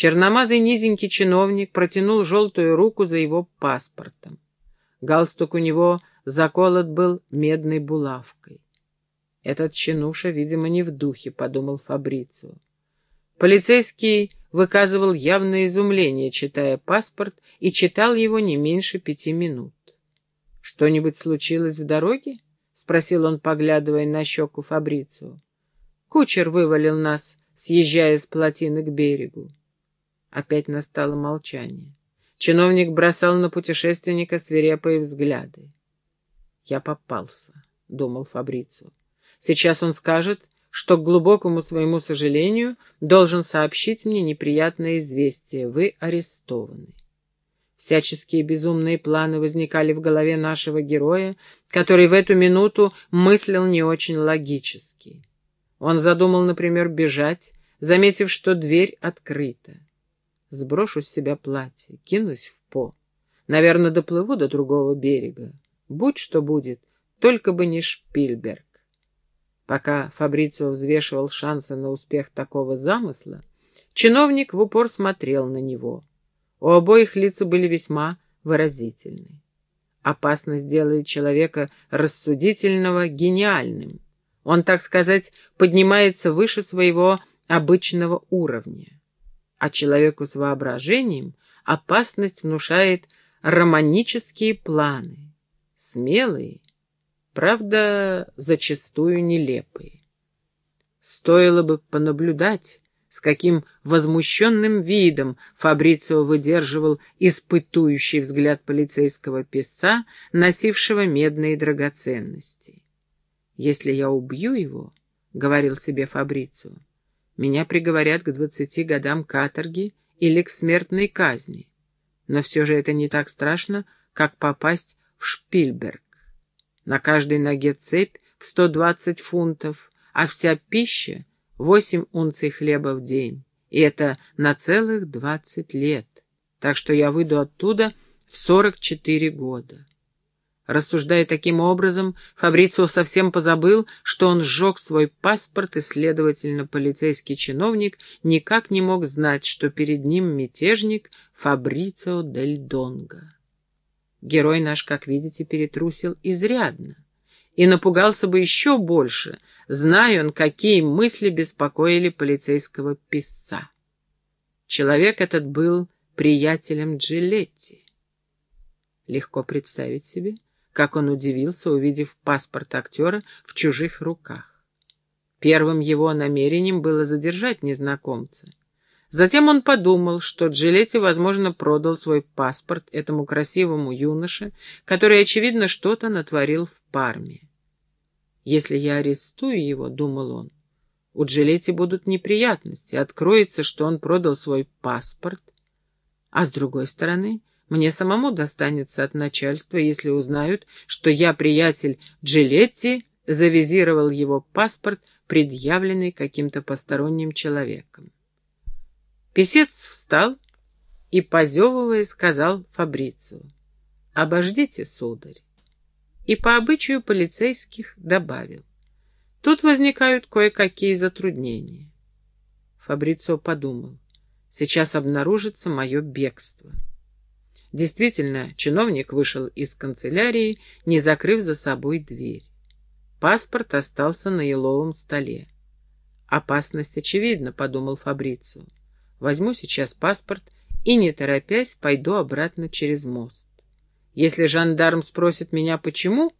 Черномазый низенький чиновник протянул желтую руку за его паспортом. Галстук у него заколот был медной булавкой. «Этот чинуша, видимо, не в духе», — подумал Фабрицио. Полицейский выказывал явное изумление, читая паспорт, и читал его не меньше пяти минут. «Что-нибудь случилось в дороге?» — спросил он, поглядывая на щеку Фабрицио. «Кучер вывалил нас, съезжая с плотины к берегу». Опять настало молчание. Чиновник бросал на путешественника свирепые взгляды. «Я попался», — думал Фабрицио. «Сейчас он скажет, что, к глубокому своему сожалению, должен сообщить мне неприятное известие. Вы арестованы». Всяческие безумные планы возникали в голове нашего героя, который в эту минуту мыслил не очень логически. Он задумал, например, бежать, заметив, что дверь открыта. Сброшу с себя платье, кинусь в по. Наверное, доплыву до другого берега. Будь что будет, только бы не Шпильберг. Пока Фабрицио взвешивал шансы на успех такого замысла, чиновник в упор смотрел на него. У обоих лица были весьма выразительны. Опасность делает человека рассудительного гениальным. Он, так сказать, поднимается выше своего обычного уровня а человеку с воображением опасность внушает романические планы, смелые, правда, зачастую нелепые. Стоило бы понаблюдать, с каким возмущенным видом Фабрицио выдерживал испытующий взгляд полицейского песца, носившего медные драгоценности. «Если я убью его, — говорил себе Фабрицио, меня приговорят к двадцати годам каторги или к смертной казни. Но все же это не так страшно, как попасть в Шпильберг. На каждой ноге цепь в сто двадцать фунтов, а вся пища — восемь унций хлеба в день. И это на целых двадцать лет. Так что я выйду оттуда в сорок четыре года. Рассуждая таким образом, Фабрицио совсем позабыл, что он сжег свой паспорт, и, следовательно, полицейский чиновник никак не мог знать, что перед ним мятежник Фабрицио дель Донго. Герой наш, как видите, перетрусил изрядно и напугался бы еще больше, зная он, какие мысли беспокоили полицейского писца. Человек этот был приятелем Джилетти. Легко представить себе, как он удивился, увидев паспорт актера в чужих руках. Первым его намерением было задержать незнакомца. Затем он подумал, что Джилетти, возможно, продал свой паспорт этому красивому юноше, который, очевидно, что-то натворил в Парме. «Если я арестую его, — думал он, — у Джилетти будут неприятности, откроется, что он продал свой паспорт, а с другой стороны, мне самому достанется от начальства, если узнают, что я, приятель Джилетти, завизировал его паспорт, предъявленный каким-то посторонним человеком. Песец встал и, позевывая, сказал Фабрицу, «Обождите, сударь». И по обычаю полицейских добавил, «Тут возникают кое-какие затруднения». Фабрицо подумал, «Сейчас обнаружится мое бегство». Действительно, чиновник вышел из канцелярии, не закрыв за собой дверь. Паспорт остался на еловом столе. «Опасность очевидна», — подумал Фабрицу. «Возьму сейчас паспорт и, не торопясь, пойду обратно через мост. Если жандарм спросит меня, почему,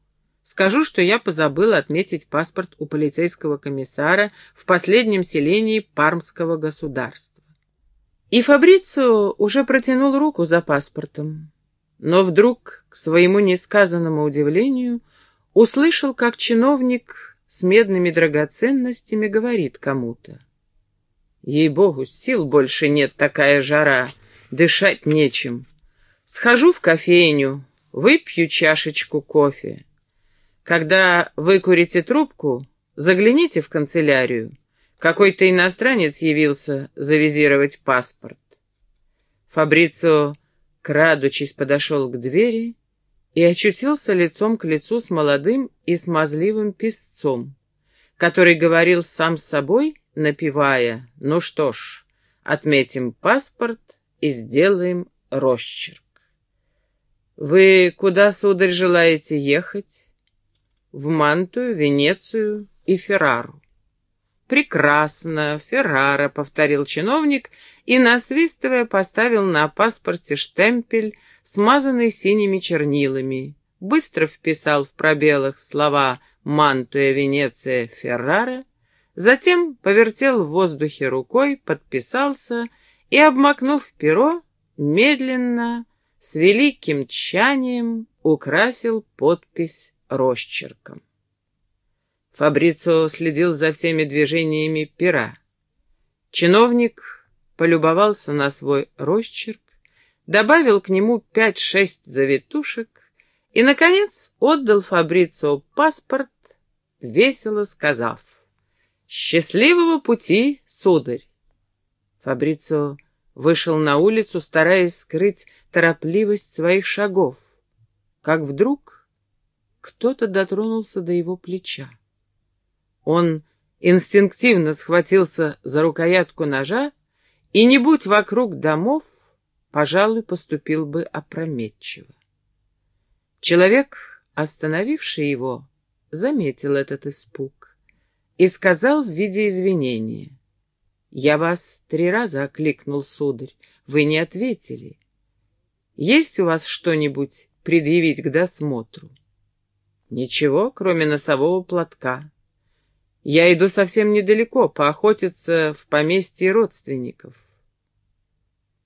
скажу, что я позабыл отметить паспорт у полицейского комиссара в последнем селении Пармского государства. И Фабрицио уже протянул руку за паспортом, но вдруг, к своему несказанному удивлению, услышал, как чиновник с медными драгоценностями говорит кому-то. «Ей-богу, сил больше нет, такая жара, дышать нечем. Схожу в кофейню, выпью чашечку кофе. Когда выкурите трубку, загляните в канцелярию». Какой-то иностранец явился завизировать паспорт. Фабрицио, крадучись, подошел к двери и очутился лицом к лицу с молодым и смазливым песцом, который говорил сам с собой, напевая «Ну что ж, отметим паспорт и сделаем росчерк. Вы куда, сударь, желаете ехать? В Мантую, Венецию и Феррару. «Прекрасно, Феррара», — повторил чиновник и, насвистывая, поставил на паспорте штемпель, смазанный синими чернилами. Быстро вписал в пробелах слова «Мантуя, Венеция, Феррара», затем повертел в воздухе рукой, подписался и, обмакнув перо, медленно с великим тщанием украсил подпись росчерком. Фабрицио следил за всеми движениями пера. Чиновник полюбовался на свой росчерк, добавил к нему пять-шесть завитушек и, наконец, отдал Фабрицио паспорт, весело сказав «Счастливого пути, сударь!» Фабрицио вышел на улицу, стараясь скрыть торопливость своих шагов, как вдруг кто-то дотронулся до его плеча. Он инстинктивно схватился за рукоятку ножа и, не будь вокруг домов, пожалуй, поступил бы опрометчиво. Человек, остановивший его, заметил этот испуг и сказал в виде извинения. Я вас три раза окликнул, сударь, вы не ответили. Есть у вас что-нибудь предъявить к досмотру? Ничего, кроме носового платка. Я иду совсем недалеко, поохотиться в поместье родственников.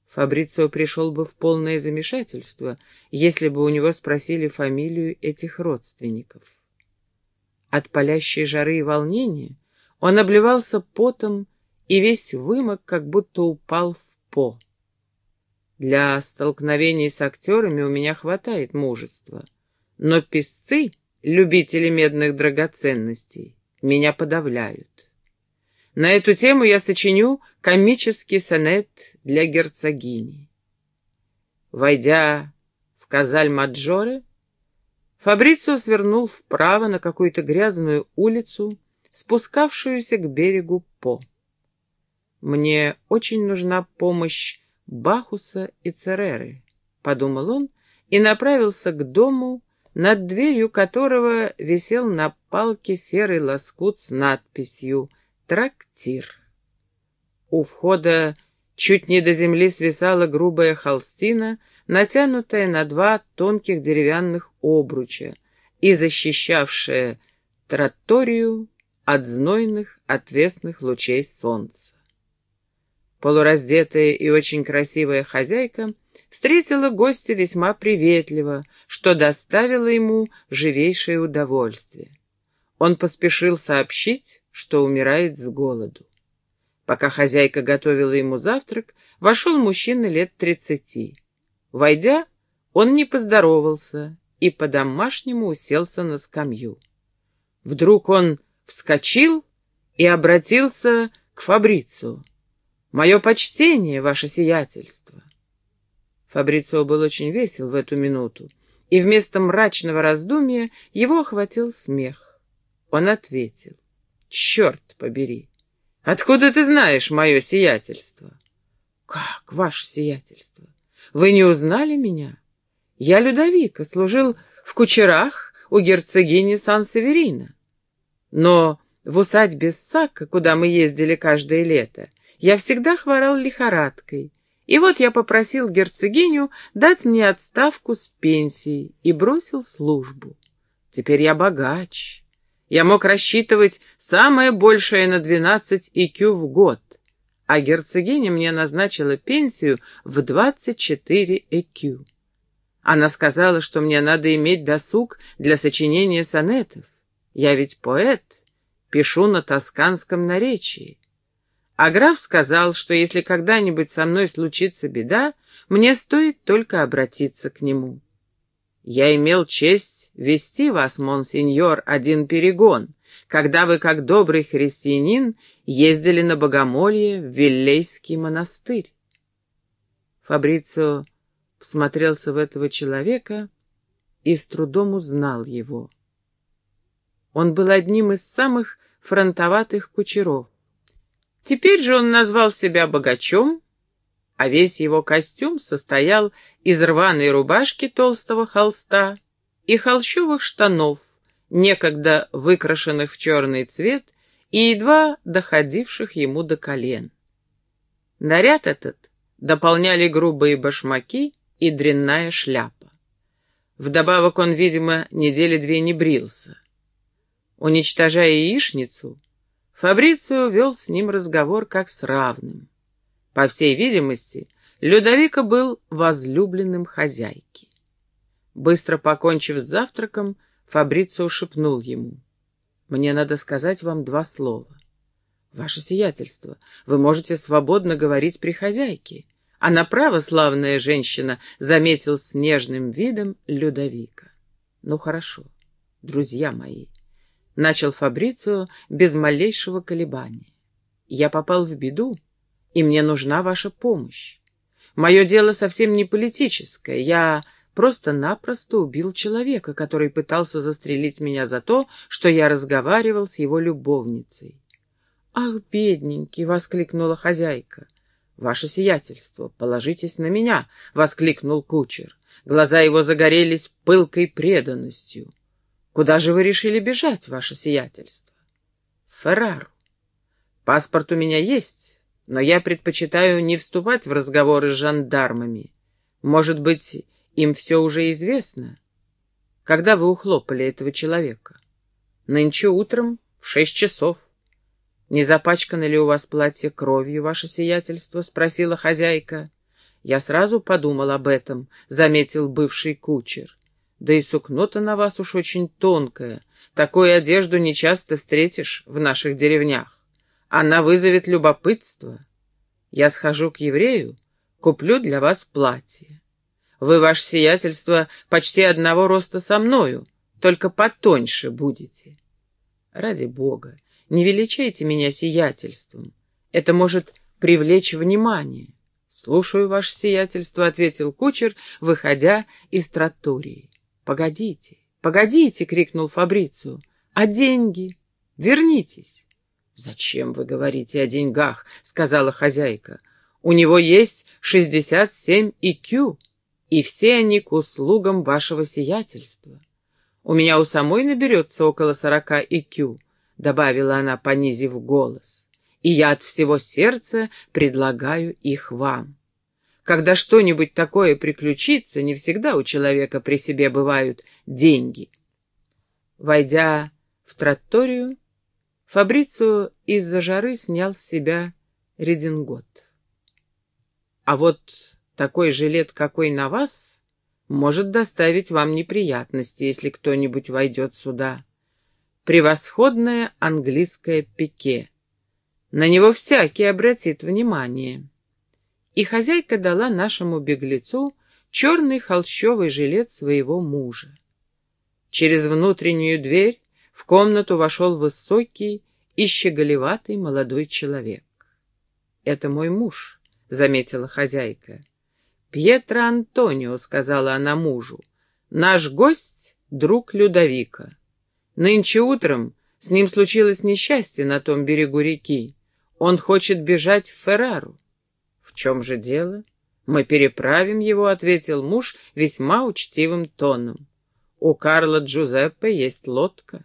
Фабрицио пришел бы в полное замешательство, если бы у него спросили фамилию этих родственников. От палящей жары и волнения он обливался потом и весь вымок как будто упал в по. Для столкновений с актерами у меня хватает мужества, но песцы, любители медных драгоценностей, меня подавляют. На эту тему я сочиню комический сонет для герцогини. Войдя в Казаль-Маджоре, Фабрицио свернул вправо на какую-то грязную улицу, спускавшуюся к берегу По. «Мне очень нужна помощь Бахуса и Цереры», — подумал он и направился к дому, над дверью которого висел на палке серый лоскут с надписью «Трактир». У входа чуть не до земли свисала грубая холстина, натянутая на два тонких деревянных обруча и защищавшая троторию от знойных отвесных лучей солнца. Полураздетая и очень красивая хозяйка встретила гостя весьма приветливо, что доставило ему живейшее удовольствие. Он поспешил сообщить, что умирает с голоду. Пока хозяйка готовила ему завтрак, вошел мужчина лет тридцати. Войдя, он не поздоровался и по-домашнему уселся на скамью. Вдруг он вскочил и обратился к Фабрицу. Мое почтение, ваше сиятельство. Фабрицио был очень весел в эту минуту, и вместо мрачного раздумья его охватил смех. Он ответил, «Черт побери! Откуда ты знаешь мое сиятельство?» «Как, ваше сиятельство? Вы не узнали меня? Я Людовика, служил в кучерах у герцогини Сан-Северина. Но в усадьбе Сакка, куда мы ездили каждое лето, я всегда хворал лихорадкой, и вот я попросил герцогиню дать мне отставку с пенсией и бросил службу. Теперь я богач. Я мог рассчитывать самое большее на 12 икю в год, а герцогиня мне назначила пенсию в 24 ЭКЮ. Она сказала, что мне надо иметь досуг для сочинения сонетов. Я ведь поэт, пишу на тосканском наречии. А граф сказал, что если когда-нибудь со мной случится беда, мне стоит только обратиться к нему. Я имел честь вести вас, монсеньор, один перегон, когда вы, как добрый христианин, ездили на богомолье в Виллейский монастырь. Фабрицио всмотрелся в этого человека и с трудом узнал его. Он был одним из самых фронтоватых кучеров, Теперь же он назвал себя богачом, а весь его костюм состоял из рваной рубашки толстого холста и холщовых штанов, некогда выкрашенных в черный цвет и едва доходивших ему до колен. Наряд этот дополняли грубые башмаки и дрянная шляпа. Вдобавок он, видимо, недели две не брился. Уничтожая яичницу, Фабрицио вел с ним разговор как с равным. По всей видимости, Людовика был возлюбленным хозяйки. Быстро покончив с завтраком, Фабрицио шепнул ему. «Мне надо сказать вам два слова. Ваше сиятельство, вы можете свободно говорить при хозяйке. Она православная женщина, заметил с нежным видом Людовика. Ну хорошо, друзья мои, начал Фабрицио без малейшего колебания. Я попал в беду, и мне нужна ваша помощь. Мое дело совсем не политическое. Я просто-напросто убил человека, который пытался застрелить меня за то, что я разговаривал с его любовницей. «Ах, бедненький!» — воскликнула хозяйка. «Ваше сиятельство, положитесь на меня!» — воскликнул кучер. Глаза его загорелись пылкой преданностью. «Куда же вы решили бежать, ваше сиятельство?» «Феррару. Паспорт у меня есть, но я предпочитаю не вступать в разговоры с жандармами. Может быть, им все уже известно? Когда вы ухлопали этого человека? Нынче утром в шесть часов. Не запачкано ли у вас платье кровью, ваше сиятельство? — спросила хозяйка. Я сразу подумал об этом, — заметил бывший кучер. Да и сукно-то на вас уж очень тонкое. Такую одежду нечасто встретишь в наших деревнях. Она вызовет любопытство. Я схожу к еврею, куплю для вас платье. Вы, ваше сиятельство, почти одного роста со мною, только потоньше будете. Ради бога, не величайте меня сиятельством. Это может привлечь внимание. Слушаю, ваше сиятельство, — ответил кучер, выходя из тротории. Погодите, погодите, — крикнул Фабрицио. А деньги? Вернитесь. «Зачем вы говорите о деньгах?» — сказала хозяйка. «У него есть шестьдесят семь икю, и все они к услугам вашего сиятельства. У меня у самой наберется около сорока икю», — добавила она, понизив голос. «И я от всего сердца предлагаю их вам. Когда что-нибудь такое приключится, не всегда у человека при себе бывают деньги». Войдя в троторию, Фабрицио из-за жары снял с себя редингот. А вот такой жилет, какой на вас, может доставить вам неприятности, если кто-нибудь войдет сюда. Превосходное английское пике. На него всякий обратит внимание. И хозяйка дала нашему беглецу черный холщовый жилет своего мужа. Через внутреннюю дверь в комнату вошел высокий и щеголеватый молодой человек. «Это мой муж», — заметила хозяйка. «Пьетро Антонио», — сказала она мужу, — «наш гость — друг Людовика. Нынче утром с ним случилось несчастье на том берегу реки. Он хочет бежать в Феррару». «В чем же дело?» «Мы переправим его», — ответил муж весьма учтивым тоном. «У Карла Джузеппе есть лодка».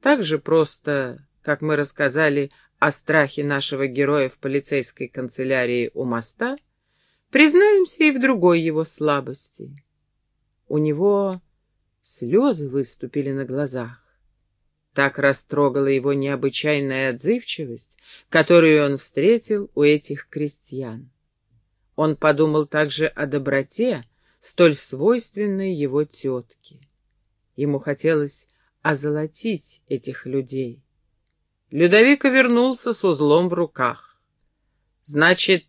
Так же просто, как мы рассказали о страхе нашего героя в полицейской канцелярии у моста, признаемся и в другой его слабости. У него слезы выступили на глазах. Так растрогала его необычайная отзывчивость, которую он встретил у этих крестьян. Он подумал также о доброте, столь свойственной его тетке. Ему хотелось озолотить этих людей. Людовика вернулся с узлом в руках. «Значит,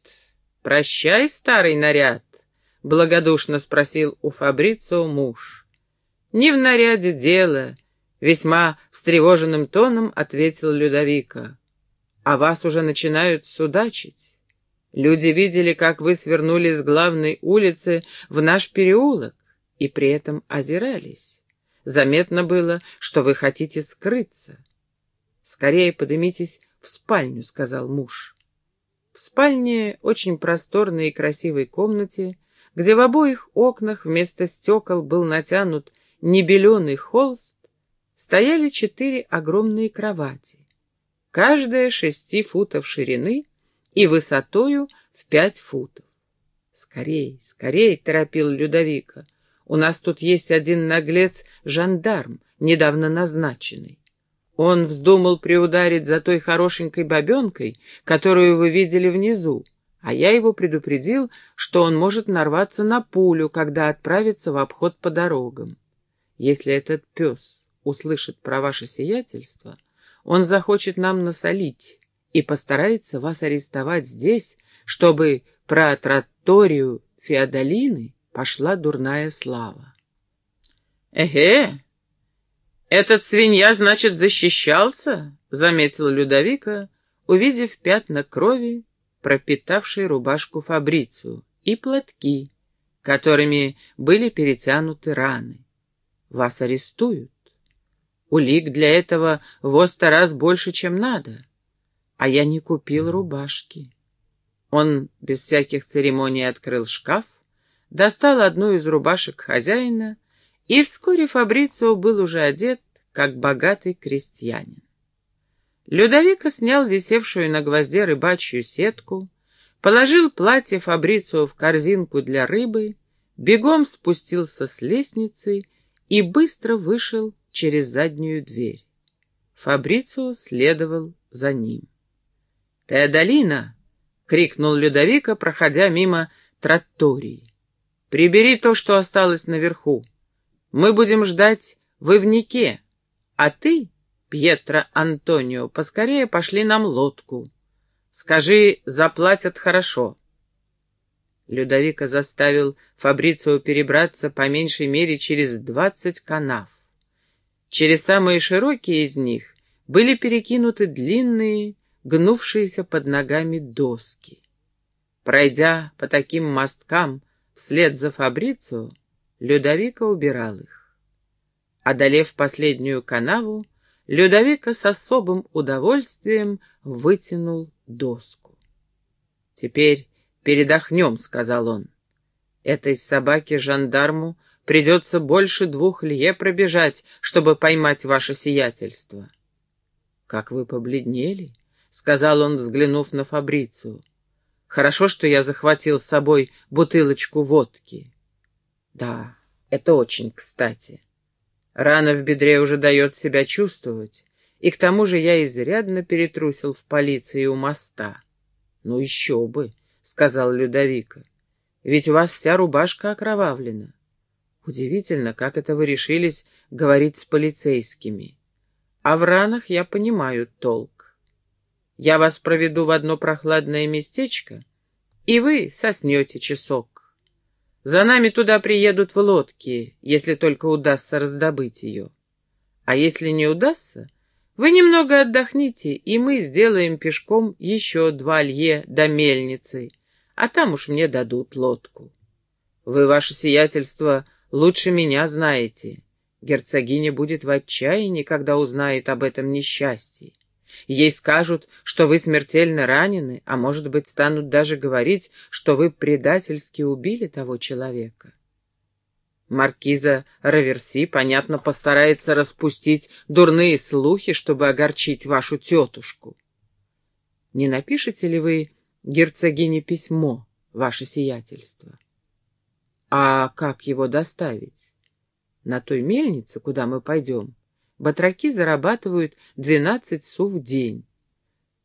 прощай, старый наряд?» — благодушно спросил у Фабрицио муж. «Не в наряде дело», — весьма встревоженным тоном ответил Людовика. «А вас уже начинают судачить. Люди видели, как вы свернули с главной улицы в наш переулок, и при этом озирались. Заметно было, что вы хотите скрыться. Скорее поднимитесь в в спальню», — сказал муж. В спальне, очень просторной и красивой комнате, где в обоих окнах вместо стекол был натянут небеленый холст, стояли четыре огромные кровати, каждая шести футов ширины и высотою в пять футов. «Скорей, скорей!» — торопил Людовика. «У нас тут есть один наглец-жандарм, недавно назначенный. Он вздумал приударить за той хорошенькой бабенкой, которую вы видели внизу, а я его предупредил, что он может нарваться на пулю, когда отправится в обход по дорогам. Если этот пес услышит про ваше сиятельство, он захочет нам насолить и постарается вас арестовать здесь, чтобы про троторию Феодолины пошла дурная слава. «Эге, этот свинья, значит, защищался?» — заметил Людовика, увидев пятна крови, пропитавшие рубашку Фабрицию, и платки, которыми были перетянуты раны. «Вас арестуют. Улик для этого в сто раз больше, чем надо. А я не купил рубашки. Он без всяких церемоний открыл шкаф, достал одну из рубашек хозяина, и вскоре Фабрицио был уже одет, как богатый крестьянин. Людовика снял висевшую на гвозде рыбачью сетку, положил платье Фабрицио в корзинку для рыбы, бегом спустился с лестницы и быстро вышел через заднюю дверь. Фабрицио следовал за ним. «Теодолина!» — крикнул Людовика, проходя мимо тротории. «Прибери то, что осталось наверху. Мы будем ждать в Ивнике, а ты, Пьетро Антонио, поскорее пошли нам лодку. Скажи, заплатят хорошо». Людовика заставил Фабрицио перебраться по меньшей мере через двадцать канав. Через самые широкие из них были перекинуты длинные, гнувшиеся под ногами доски. Пройдя по таким мосткам вслед за Фабрицио, Людовика убирал их. Одолев последнюю канаву, Людовика с особым удовольствием вытянул доску. «Теперь передохнем», — сказал он. «Этой собаке-жандарму Придется больше двух лье пробежать, чтобы поймать ваше сиятельство. — Как вы побледнели, — сказал он, взглянув на Фабрицию. — Хорошо, что я захватил с собой бутылочку водки. — Да, это очень кстати. Рана в бедре уже дает себя чувствовать, и к тому же я изрядно перетрусил в полиции у моста. — Ну еще бы, — сказал Людовика, — ведь у вас вся рубашка окровавлена. Удивительно, как это вы решились говорить с полицейскими. А в ранах я понимаю толк. Я вас проведу в одно прохладное местечко, и вы соснете часок. За нами туда приедут в лодке, если только удастся раздобыть ее. А если не удастся, вы немного отдохните, и мы сделаем пешком еще два лье до мельницы, а там уж мне дадут лодку. Вы, ваше сиятельство, Лучше меня знаете. Герцогиня будет в отчаянии, когда узнает об этом несчастье. Ей скажут, что вы смертельно ранены, а может быть, станут даже говорить, что вы предательски убили того человека. Маркиза Раверси, понятно, постарается распустить дурные слухи, чтобы огорчить вашу тетушку. Не напишете ли вы герцогине письмо, ваше сиятельство? А как его доставить? На той мельнице, куда мы пойдем, батраки зарабатывают двенадцать су в день.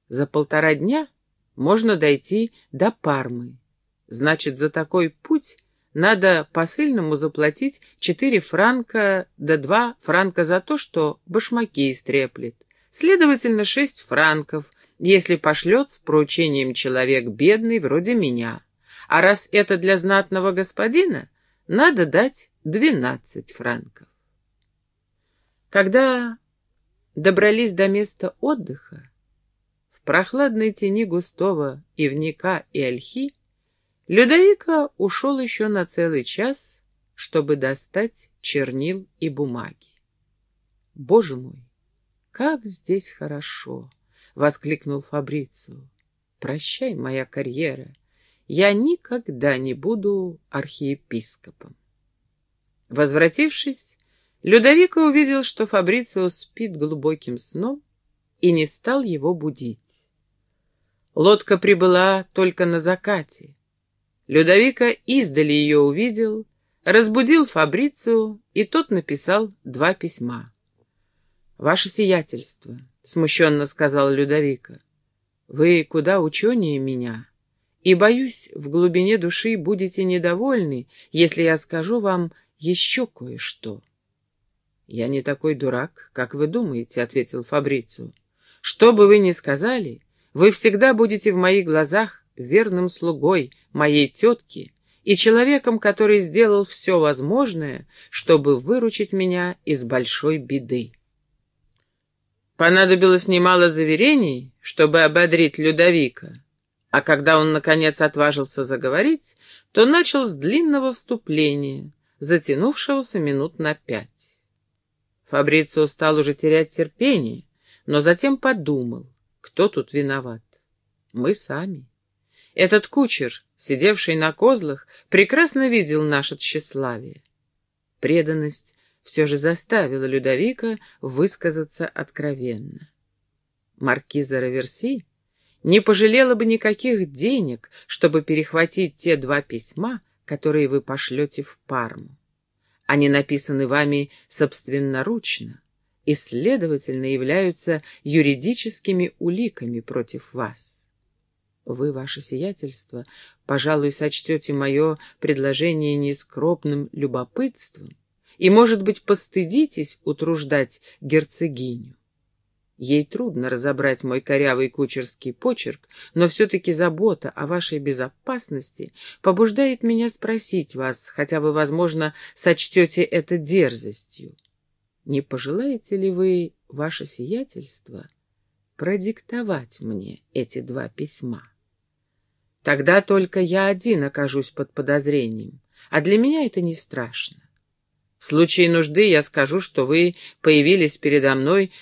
За полтора дня можно дойти до Пармы. Значит, за такой путь надо посыльному заплатить четыре франка да два франка за то, что башмаки истреплет. Следовательно, шесть франков, если пошлет с поручением человек бедный, вроде меня. А раз это для знатного господина, надо дать двенадцать франков. Когда добрались до места отдыха, в прохладной тени густого ивника и ольхи, Людовика ушел еще на целый час, чтобы достать чернил и бумаги. Боже мой, как здесь хорошо! воскликнул Фабрицио. «Прощай, моя карьера. Я никогда не буду архиепископом». Возвратившись, Людовико увидел, что Фабрицио спит глубоким сном и не стал его будить. Лодка прибыла только на закате. Людовико издали ее увидел, разбудил Фабрицио, и тот написал два письма. «Ваше сиятельство», — смущенно сказал Людовико, — «вы куда ученее меня, и, боюсь, в глубине души будете недовольны, если я скажу вам еще кое-что». «Я не такой дурак, как вы думаете», — ответил Фабрицио. «Что бы вы ни сказали, вы всегда будете в моих глазах верным слугой моей тетки и человеком, который сделал все возможное, чтобы выручить меня из большой беды». Понадобилось немало заверений, чтобы ободрить Людовика, а когда он, наконец, отважился заговорить, то начал с длинного вступления, затянувшегося минут на пять. Фабрицио стал уже терять терпение, но затем подумал, кто тут виноват. Мы сами. Этот кучер, сидевший на козлах, прекрасно видел наше тщеславие. Преданность все же заставила Людовика высказаться откровенно. Маркиза Раверси не пожалела бы никаких денег, чтобы перехватить те два письма, которые вы пошлете в Парму. Они написаны вами собственноручно и, следовательно, являются юридическими уликами против вас. Вы, ваше сиятельство, пожалуй, сочтете мое предложение нескромным любопытством, и, может быть, постыдитесь утруждать герцогиню. Ей трудно разобрать мой корявый кучерский почерк, но все-таки забота о вашей безопасности побуждает меня спросить вас, хотя вы, возможно, сочтете это дерзостью. Не пожелаете ли вы, ваше сиятельство, продиктовать мне эти два письма? Тогда только я один окажусь под подозрением, а для меня это не страшно. В случае нужды я скажу, что вы появились передо мной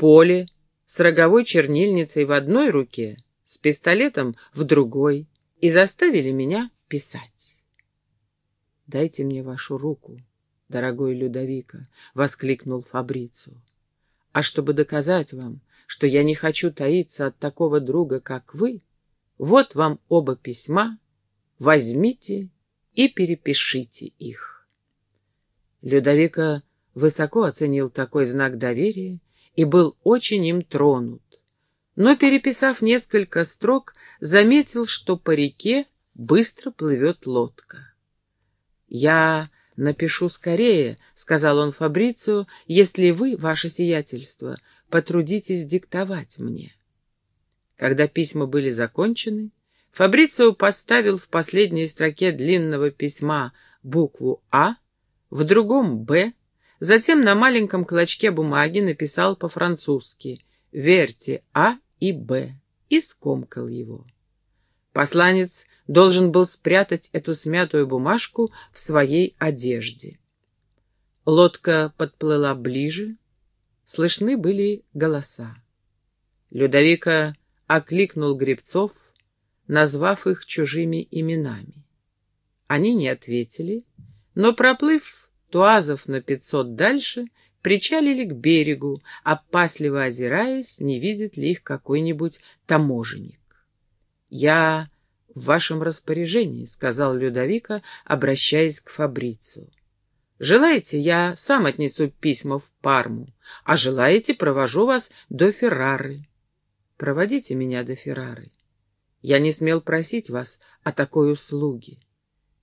поле с роговой чернильницей в одной руке, с пистолетом в другой, и заставили меня писать. «Дайте мне вашу руку, дорогой Людовика», — воскликнул Фабрицу. «А чтобы доказать вам, что я не хочу таиться от такого друга, как вы, вот вам оба письма, возьмите и перепишите их». Людовика высоко оценил такой знак доверия и был очень им тронут. Но, переписав несколько строк, заметил, что по реке быстро плывет лодка. «Я напишу скорее», — сказал он Фабрицию, — «если вы, ваше сиятельство, потрудитесь диктовать мне». Когда письма были закончены, Фабрицио поставил в последней строке длинного письма букву «А», в другом «Б», затем на маленьком клочке бумаги написал по-французски «Верьте А и Б» и скомкал его. Посланец должен был спрятать эту смятую бумажку в своей одежде. Лодка подплыла ближе, слышны были голоса. Людовика окликнул гребцов, назвав их чужими именами. Они не ответили, но, проплыв туазов на пятьсот дальше, причалили к берегу, опасливо озираясь, не видит ли их какой-нибудь таможенник. «Я в вашем распоряжении», — сказал Людовика, обращаясь к Фабрицу. «Желаете, я сам отнесу письма в Парму, а желаете, провожу вас до Феррары. Проводите меня до Феррары. Я не смел просить вас о такой услуге.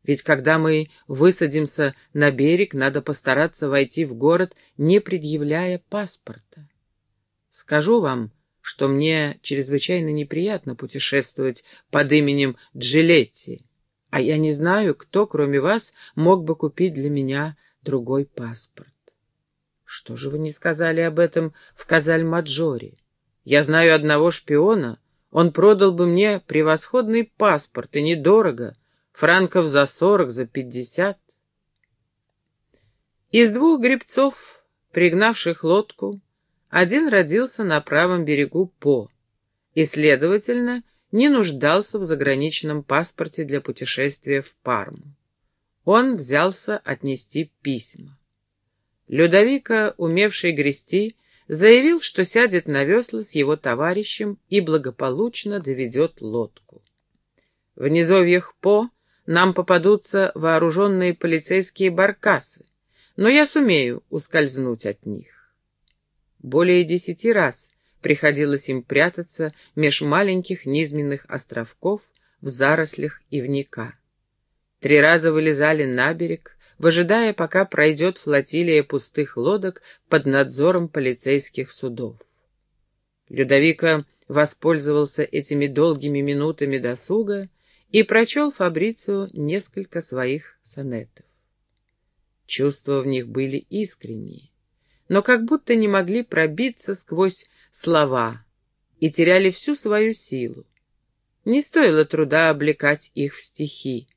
Ведь когда мы высадимся на берег, надо постараться войти в город, не предъявляя паспорта. Скажу вам, что мне чрезвычайно неприятно путешествовать под именем Джилетти, а я не знаю, кто, кроме вас, мог бы купить для меня другой паспорт. Что же вы не сказали об этом в Казаль-Маджоре? Я знаю одного шпиона, он продал бы мне превосходный паспорт, и недорого — франков за сорок, за пятьдесят. Из двух гребцов, пригнавших лодку, один родился на правом берегу По, и, следовательно, не нуждался в заграничном паспорте для путешествия в Парму. Он взялся отнести письма. Людовика, умевший грести, заявил, что сядет на весла с его товарищем и благополучно доведет лодку. В низовьях По нам попадутся вооруженные полицейские баркасы, но я сумею ускользнуть от них. Более десяти раз приходилось им прятаться меж маленьких низменных островков в зарослях ивника. Три раза вылезали на берег, выжидая, пока пройдет флотилия пустых лодок под надзором полицейских судов. Людовика воспользовался этими долгими минутами досуга и прочел Фабрицио несколько своих сонетов. Чувства в них были искренние, но как будто не могли пробиться сквозь слова и теряли всю свою силу. Не стоило труда облекать их в стихи.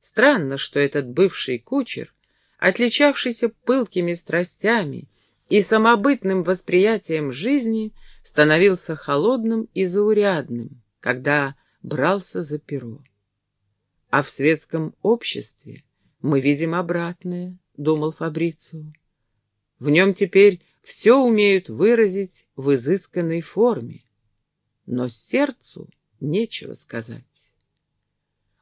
Странно, что этот бывший кучер, отличавшийся пылкими страстями и самобытным восприятием жизни, становился холодным и заурядным, когда брался за перо. А в светском обществе мы видим обратное, — думал Фабрицио. В нем теперь все умеют выразить в изысканной форме, но сердцу нечего сказать.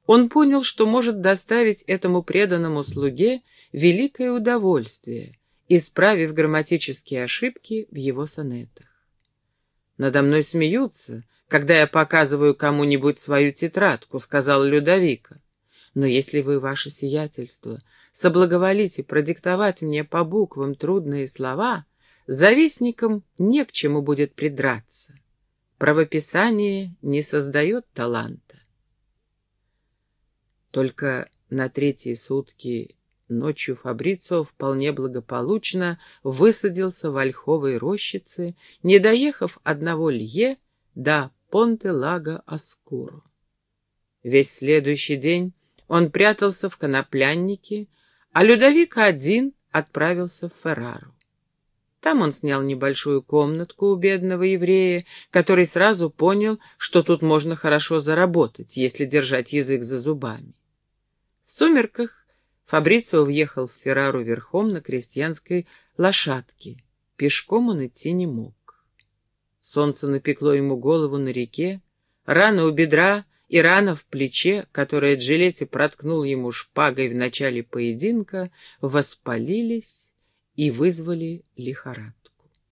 Он понял, что может доставить этому преданному слуге великое удовольствие, исправив грамматические ошибки в его сонетах. «Надо мной смеются, когда я показываю кому-нибудь свою тетрадку», — сказал Людовика. «Но если вы, ваше сиятельство, соблаговолите продиктовать мне по буквам трудные слова, завистникам не к чему будет придраться. Правописание не создает таланта. Только на третьи сутки ночью Фабрицио вполне благополучно высадился в ольховой рощице, не доехав одного лье до Понте-Лаго-Аскуро. Весь следующий день он прятался в конопляннике, а Людовик один отправился в Феррару. Там он снял небольшую комнатку у бедного еврея, который сразу понял, что тут можно хорошо заработать, если держать язык за зубами. В сумерках Фабрицио въехал в Феррару верхом на крестьянской лошадке. Пешком он идти не мог. Солнце напекло ему голову на реке, рана у бедра и рана в плече, которая Джилетти проткнул ему шпагой в начале поединка, воспалились и вызвали лихорадку.